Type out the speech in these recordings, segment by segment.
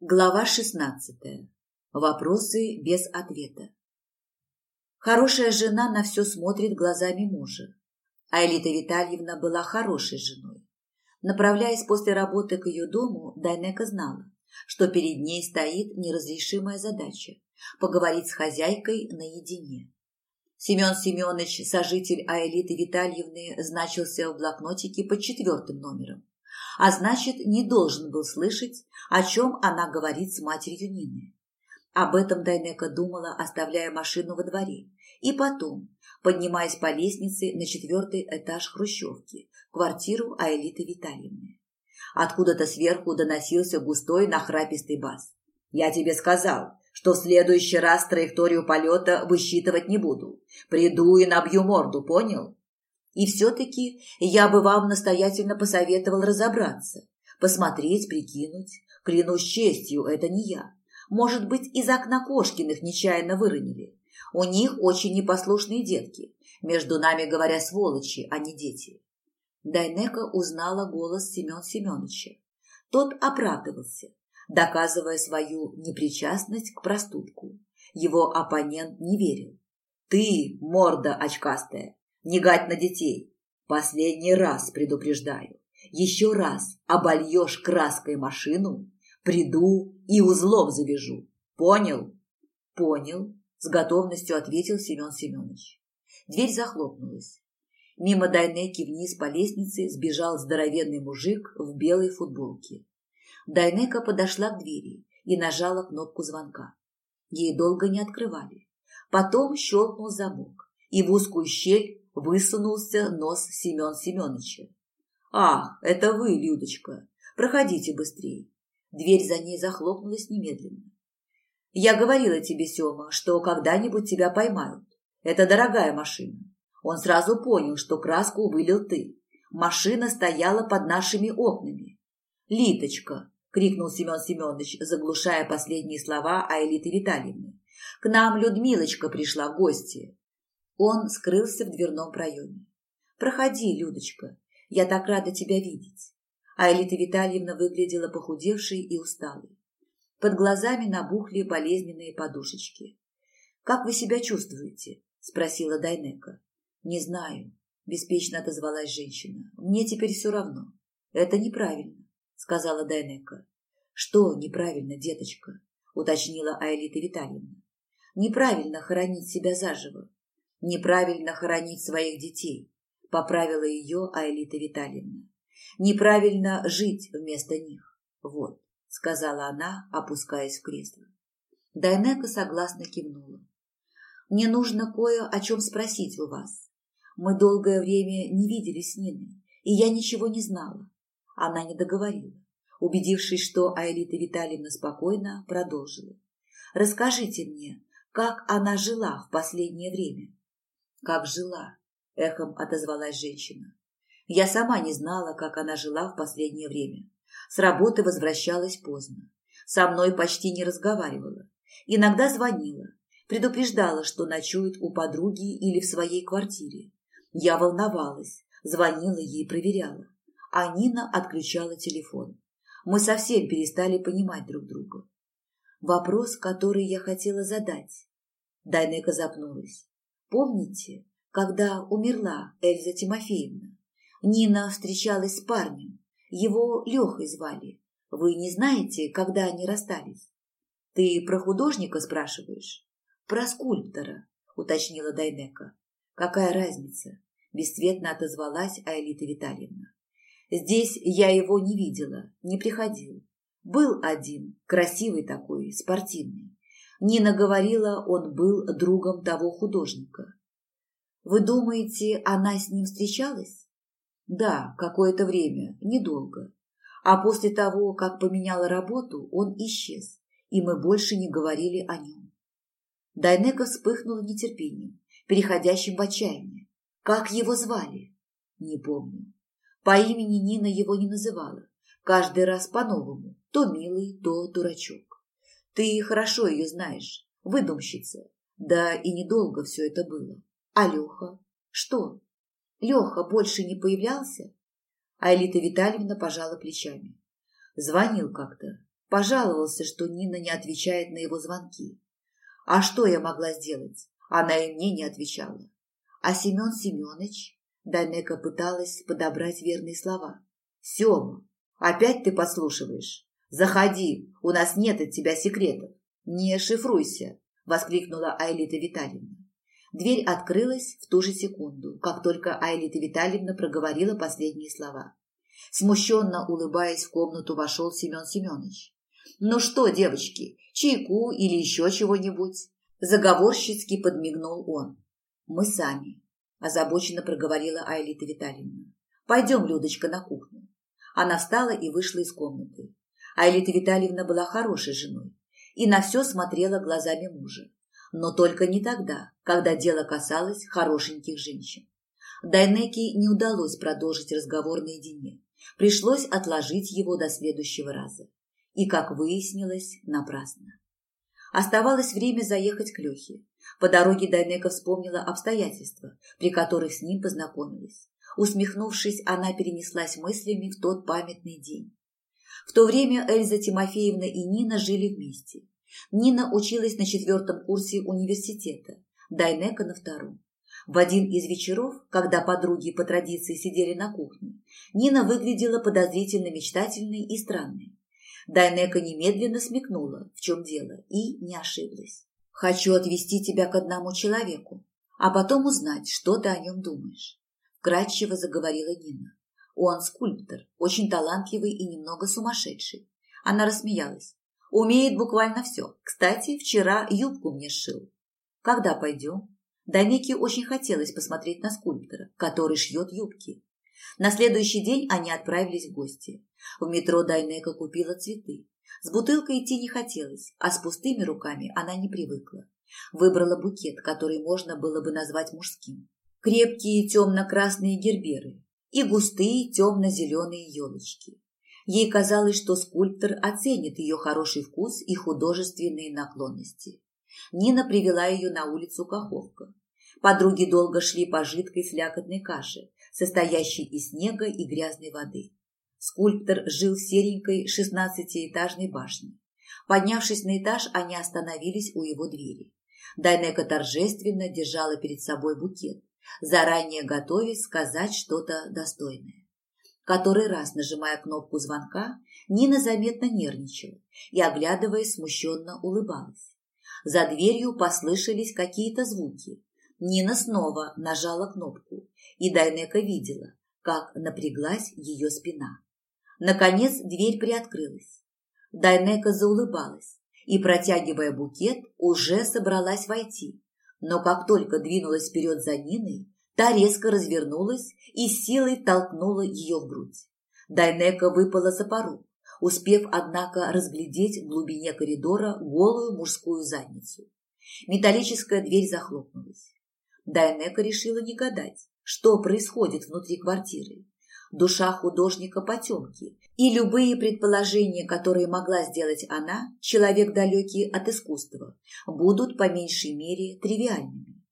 Глава шестнадцатая. Вопросы без ответа. Хорошая жена на все смотрит глазами мужа. А Элита Витальевна была хорошей женой. Направляясь после работы к ее дому, Дайнека знала, что перед ней стоит неразрешимая задача – поговорить с хозяйкой наедине. Семен Семенович, сожитель Аэлиты Витальевны, значился в блокнотике под четвертым номером а значит, не должен был слышать, о чем она говорит с матерью Нины. Об этом Дайнека думала, оставляя машину во дворе, и потом, поднимаясь по лестнице на четвертый этаж Хрущевки, квартиру Аэлиты Витальевны. Откуда-то сверху доносился густой нахрапистый бас. «Я тебе сказал, что в следующий раз траекторию полета высчитывать не буду. Приду и набью морду, понял?» И все-таки я бы вам настоятельно посоветовал разобраться, посмотреть, прикинуть. Клянусь честью, это не я. Может быть, из окна Кошкиных нечаянно выронили. У них очень непослушные детки. Между нами говоря, сволочи, а не дети. Дайнека узнала голос Семен Семеновича. Тот оправдывался, доказывая свою непричастность к проступку. Его оппонент не верил. «Ты, морда очкастая, не гать на детей. Последний раз предупреждаю. Еще раз обольешь краской машину, приду и узлом завяжу. Понял? Понял, с готовностью ответил Семен Семенович. Дверь захлопнулась. Мимо Дайнеки вниз по лестнице сбежал здоровенный мужик в белой футболке. Дайнека подошла к двери и нажала кнопку звонка. Ей долго не открывали. Потом щелкнул замок, и в узкую щель Высунулся нос Семен Семеновича. «Ах, это вы, Людочка! Проходите быстрее!» Дверь за ней захлопнулась немедленно. «Я говорила тебе, Сема, что когда-нибудь тебя поймают. Это дорогая машина». Он сразу понял, что краску вылил ты. Машина стояла под нашими окнами. «Литочка!» — крикнул Семен Семенович, заглушая последние слова Айлиты Витальевны. «К нам Людмилочка пришла в гости. Он скрылся в дверном проеме. «Проходи, Людочка, я так рада тебя видеть». А Элита Витальевна выглядела похудевшей и усталой. Под глазами набухли болезненные подушечки. «Как вы себя чувствуете?» – спросила Дайнека. «Не знаю», – беспечно отозвалась женщина. «Мне теперь все равно». «Это неправильно», – сказала Дайнека. «Что неправильно, деточка?» – уточнила Аэлита Витальевна. «Неправильно хоронить себя заживо неправильно хоронить своих детей, поправила ее Аэлита Витальевна. Неправильно жить вместо них. Вот, сказала она, опускаясь в кресло. Дайнека согласно кивнула. Мне нужно кое о чем спросить у вас. Мы долгое время не виделись с Ниной, и я ничего не знала. Она не договорила. Убедившись, что Аэлита Витальевна спокойно, продолжила. «Расскажите мне, как она жила в последнее время?» «Как жила?» – эхом отозвалась женщина. Я сама не знала, как она жила в последнее время. С работы возвращалась поздно. Со мной почти не разговаривала. Иногда звонила, предупреждала, что ночует у подруги или в своей квартире. Я волновалась, звонила ей, проверяла. А Нина отключала телефон. Мы совсем перестали понимать друг друга. Вопрос, который я хотела задать. Дайнека запнулась. Помните, когда умерла Эльза Тимофеевна? Нина встречалась с парнем. Его Лехой звали. Вы не знаете, когда они расстались? Ты про художника спрашиваешь? Про скульптора, уточнила Дайнека. Какая разница? Бесцветно отозвалась Аэлита Витальевна. Здесь я его не видела, не приходил. Был один, красивый такой, спортивный. Нина говорила, он был другом того художника. Вы думаете, она с ним встречалась? Да, какое-то время, недолго. А после того, как поменяла работу, он исчез, и мы больше не говорили о нем. Дайнека вспыхнула нетерпением, переходящим в отчаяние. Как его звали? Не помню. По имени Нина его не называла. Каждый раз по-новому. То милый, то дурачок. Ты хорошо ее знаешь, выдумщица. Да и недолго все это было. А Леха? Что? Леха больше не появлялся? А Элита Витальевна пожала плечами. Звонил как-то. Пожаловался, что Нина не отвечает на его звонки. А что я могла сделать? Она и мне не отвечала. А Семен Семенович? Данека пыталась подобрать верные слова. Сема, опять ты послушиваешь? Заходи, у нас нет от тебя секретов. Не шифруйся, воскликнула Айлита Витальевна. Дверь открылась в ту же секунду, как только Айлита Витальевна проговорила последние слова. Смущенно улыбаясь, в комнату вошел Семен Семенович. «Ну что, девочки, чайку или еще чего-нибудь?» Заговорщицки подмигнул он. «Мы сами», – озабоченно проговорила Айлита Витальевна. «Пойдем, Людочка, на кухню». Она встала и вышла из комнаты. Айлита Витальевна была хорошей женой и на все смотрела глазами мужа. Но только не тогда, когда дело касалось хорошеньких женщин. Дайнеке не удалось продолжить разговор наедине. Пришлось отложить его до следующего раза. И, как выяснилось, напрасно. Оставалось время заехать к Лехе. По дороге Дайнека вспомнила обстоятельства, при которых с ним познакомилась. Усмехнувшись, она перенеслась мыслями в тот памятный день. В то время Эльза Тимофеевна и Нина жили вместе. Нина училась на четвертом курсе университета, Дайнека на втором. В один из вечеров, когда подруги по традиции сидели на кухне, Нина выглядела подозрительно мечтательной и странной. Дайнека немедленно смекнула, в чем дело, и не ошиблась. «Хочу отвести тебя к одному человеку, а потом узнать, что ты о нем думаешь», – вкратчиво заговорила Нина. «Он скульптор, очень талантливый и немного сумасшедший». Она рассмеялась. «Умеет буквально все. Кстати, вчера юбку мне сшил». «Когда пойдем?» Данике очень хотелось посмотреть на скульптора, который шьет юбки. На следующий день они отправились в гости. В метро Дайнека купила цветы. С бутылкой идти не хотелось, а с пустыми руками она не привыкла. Выбрала букет, который можно было бы назвать мужским. Крепкие темно-красные герберы и густые темно-зеленые елочки. Ей казалось, что скульптор оценит ее хороший вкус и художественные наклонности. Нина привела ее на улицу Каховка. Подруги долго шли по жидкой слякотной каше, состоящей из снега и грязной воды. Скульптор жил в серенькой шестнадцатиэтажной башне. Поднявшись на этаж, они остановились у его двери. Дайнека торжественно держала перед собой букет, заранее готовясь сказать что-то достойное. Который раз, нажимая кнопку звонка, Нина заметно нервничала и, оглядываясь, смущенно улыбалась. За дверью послышались какие-то звуки. Нина снова нажала кнопку, и Дайнека видела, как напряглась ее спина. Наконец дверь приоткрылась. Дайнека заулыбалась и, протягивая букет, уже собралась войти. Но как только двинулась вперед за Ниной, та резко развернулась и силой толкнула ее в грудь. Дайнека выпала за порог, успев, однако, разглядеть в глубине коридора голую мужскую задницу. Металлическая дверь захлопнулась. Дайнека решила не гадать, что происходит внутри квартиры. Душа художника потемки, и любые предположения, которые могла сделать она, человек далекий от искусства, будут по меньшей мере тривиальными.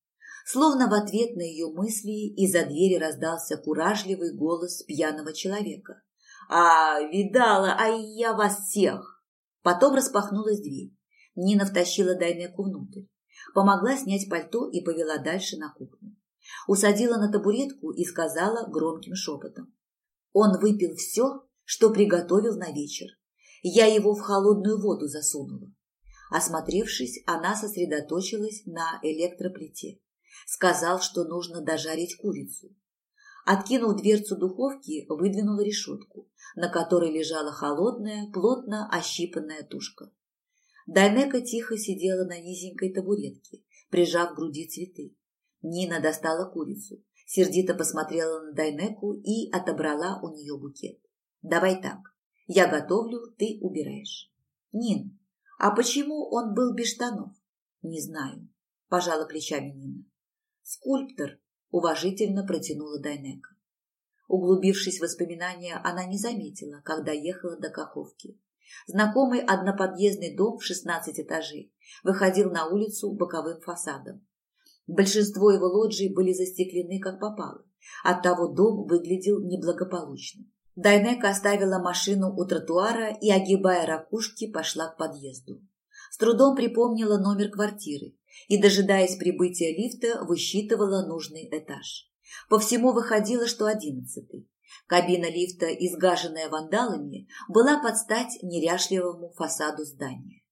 Словно в ответ на ее мысли из-за двери раздался куражливый голос пьяного человека. «А, видала, а я вас всех!» Потом распахнулась дверь. Нина втащила Дайнеку внутрь, помогла снять пальто и повела дальше на кухню. Усадила на табуретку и сказала громким шепотом. Он выпил все, что приготовил на вечер. Я его в холодную воду засунула. Осмотревшись, она сосредоточилась на электроплите. Сказал, что нужно дожарить курицу. Откинув дверцу духовки, выдвинула решетку, на которой лежала холодная, плотно ощипанная тушка. Дайнека тихо сидела на низенькой табуретке, прижав к груди цветы. Нина достала курицу, сердито посмотрела на Дайнеку и отобрала у нее букет. «Давай так. Я готовлю, ты убираешь». «Нин, а почему он был без штанов?» «Не знаю», – пожала плечами Нина. «Скульптор», – уважительно протянула Дайнека. Углубившись в воспоминания, она не заметила, когда ехала до Каховки. Знакомый одноподъездный дом в шестнадцать этажей выходил на улицу боковым фасадом. Большинство его лоджий были застеклены как попало, оттого дом выглядел неблагополучно. Дайнека оставила машину у тротуара и, огибая ракушки, пошла к подъезду. С трудом припомнила номер квартиры и, дожидаясь прибытия лифта, высчитывала нужный этаж. По всему выходило, что одиннадцатый. Кабина лифта, изгаженная вандалами, была под стать неряшливому фасаду здания.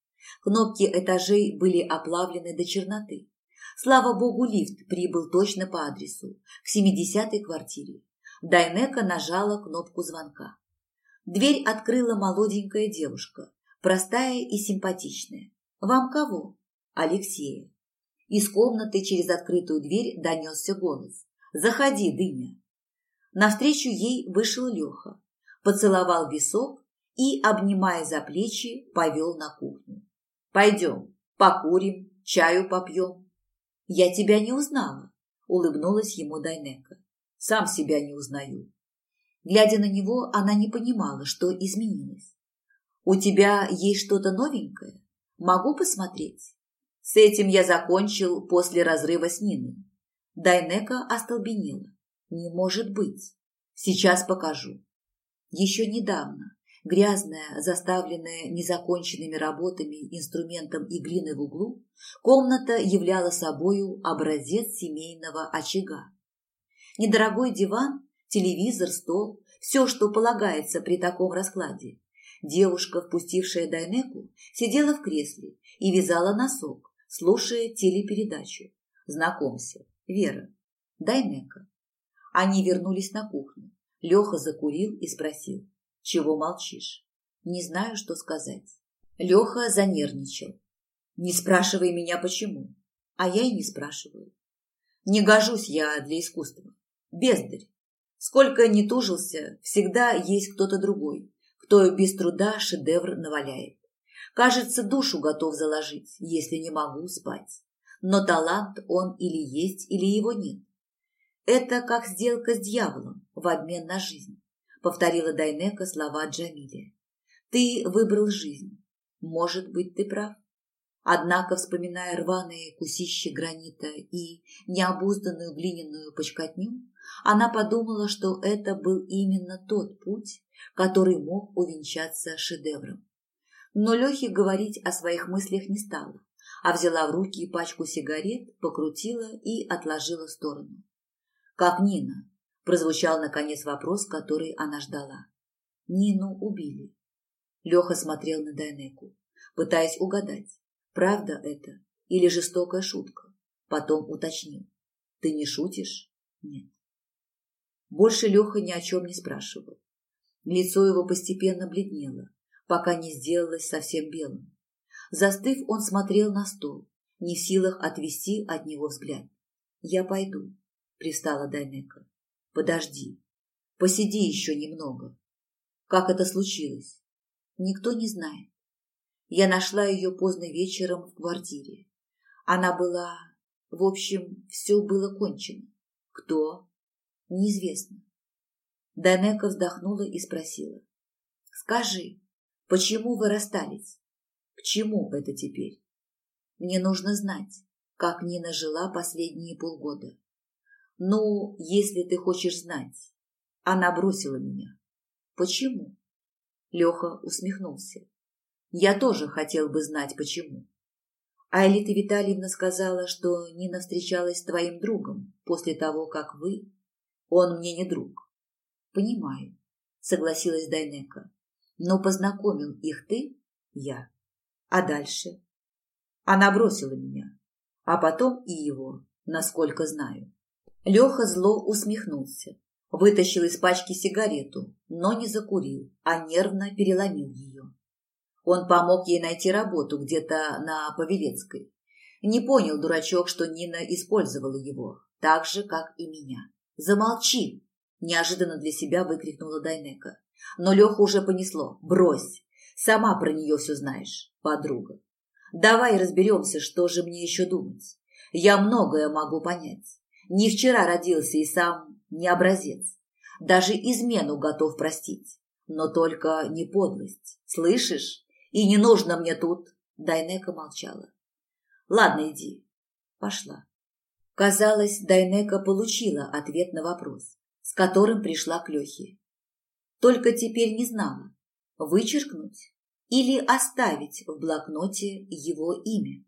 Кнопки этажей были оплавлены до черноты. Слава богу, лифт прибыл точно по адресу, к 70-й квартире. Дайнека нажала кнопку звонка. Дверь открыла молоденькая девушка, простая и симпатичная. «Вам кого?» «Алексея». Из комнаты через открытую дверь донесся голос. «Заходи, дыня». Навстречу ей вышел Леха, поцеловал висок и, обнимая за плечи, повел на кухню. «Пойдем, покурим, чаю попьем». «Я тебя не узнала», – улыбнулась ему Дайнека. Сам себя не узнаю. Глядя на него, она не понимала, что изменилось. «У тебя есть что-то новенькое? Могу посмотреть?» С этим я закончил после разрыва с Ниной. Дайнека остолбенела. «Не может быть. Сейчас покажу». Еще недавно грязная, заставленная незаконченными работами, инструментом и глиной в углу, комната являла собою образец семейного очага. Недорогой диван, телевизор, стол – все, что полагается при таком раскладе. Девушка, впустившая Дайнеку, сидела в кресле и вязала носок, слушая телепередачу. Знакомься, Вера, Дайнека. Они вернулись на кухню. Леха закурил и спросил, чего молчишь? Не знаю, что сказать. Леха занервничал. Не спрашивай меня, почему. А я и не спрашиваю. Не гожусь я для искусства. Бездарь. Сколько ни тужился, всегда есть кто-то другой, кто без труда шедевр наваляет. Кажется, душу готов заложить, если не могу спать. Но талант он или есть, или его нет. Это как сделка с дьяволом в обмен на жизнь, повторила Дайнека слова Джамиля. Ты выбрал жизнь. Может быть, ты прав. Однако, вспоминая рваные кусища гранита и необузданную глиняную почкотню, она подумала, что это был именно тот путь, который мог увенчаться шедевром. Но Лехе говорить о своих мыслях не стала, а взяла в руки пачку сигарет, покрутила и отложила в сторону. «Как Нина?» – прозвучал наконец вопрос, который она ждала. «Нину убили». Леха смотрел на Дайнеку, пытаясь угадать, правда это или жестокая шутка. Потом уточнил. «Ты не шутишь?» «Нет». Больше Леха ни о чем не спрашивал. Лицо его постепенно бледнело, пока не сделалось совсем белым. Застыв, он смотрел на стол, не в силах отвести от него взгляд. «Я пойду», — пристала Дайнека. «Подожди. Посиди еще немного». «Как это случилось?» «Никто не знает. Я нашла ее поздно вечером в квартире. Она была... В общем, все было кончено. Кто? Неизвестно. Данека вздохнула и спросила. «Скажи, почему вы расстались? К чему это теперь? Мне нужно знать, как Нина жила последние полгода. Ну, если ты хочешь знать. Она бросила меня. Почему?» Леха усмехнулся. «Я тоже хотел бы знать, почему. А Элита Витальевна сказала, что Нина встречалась с твоим другом после того, как вы он мне не друг. Понимаю, согласилась Дайнека. Но познакомил их ты, я. А дальше? Она бросила меня, а потом и его, насколько знаю. Леха зло усмехнулся, вытащил из пачки сигарету, но не закурил, а нервно переломил ее. Он помог ей найти работу где-то на Павелецкой. Не понял дурачок, что Нина использовала его, так же, как и меня. «Замолчи!» – неожиданно для себя выкрикнула Дайнека. Но Леху уже понесло. «Брось! Сама про нее все знаешь, подруга. Давай разберемся, что же мне еще думать. Я многое могу понять. Не вчера родился и сам не образец. Даже измену готов простить. Но только не подлость. Слышишь? И не нужно мне тут. Дайнека молчала. Ладно, иди. Пошла. Казалось, Дайнека получила ответ на вопрос, с которым пришла к Лехе. Только теперь не знала, вычеркнуть или оставить в блокноте его имя.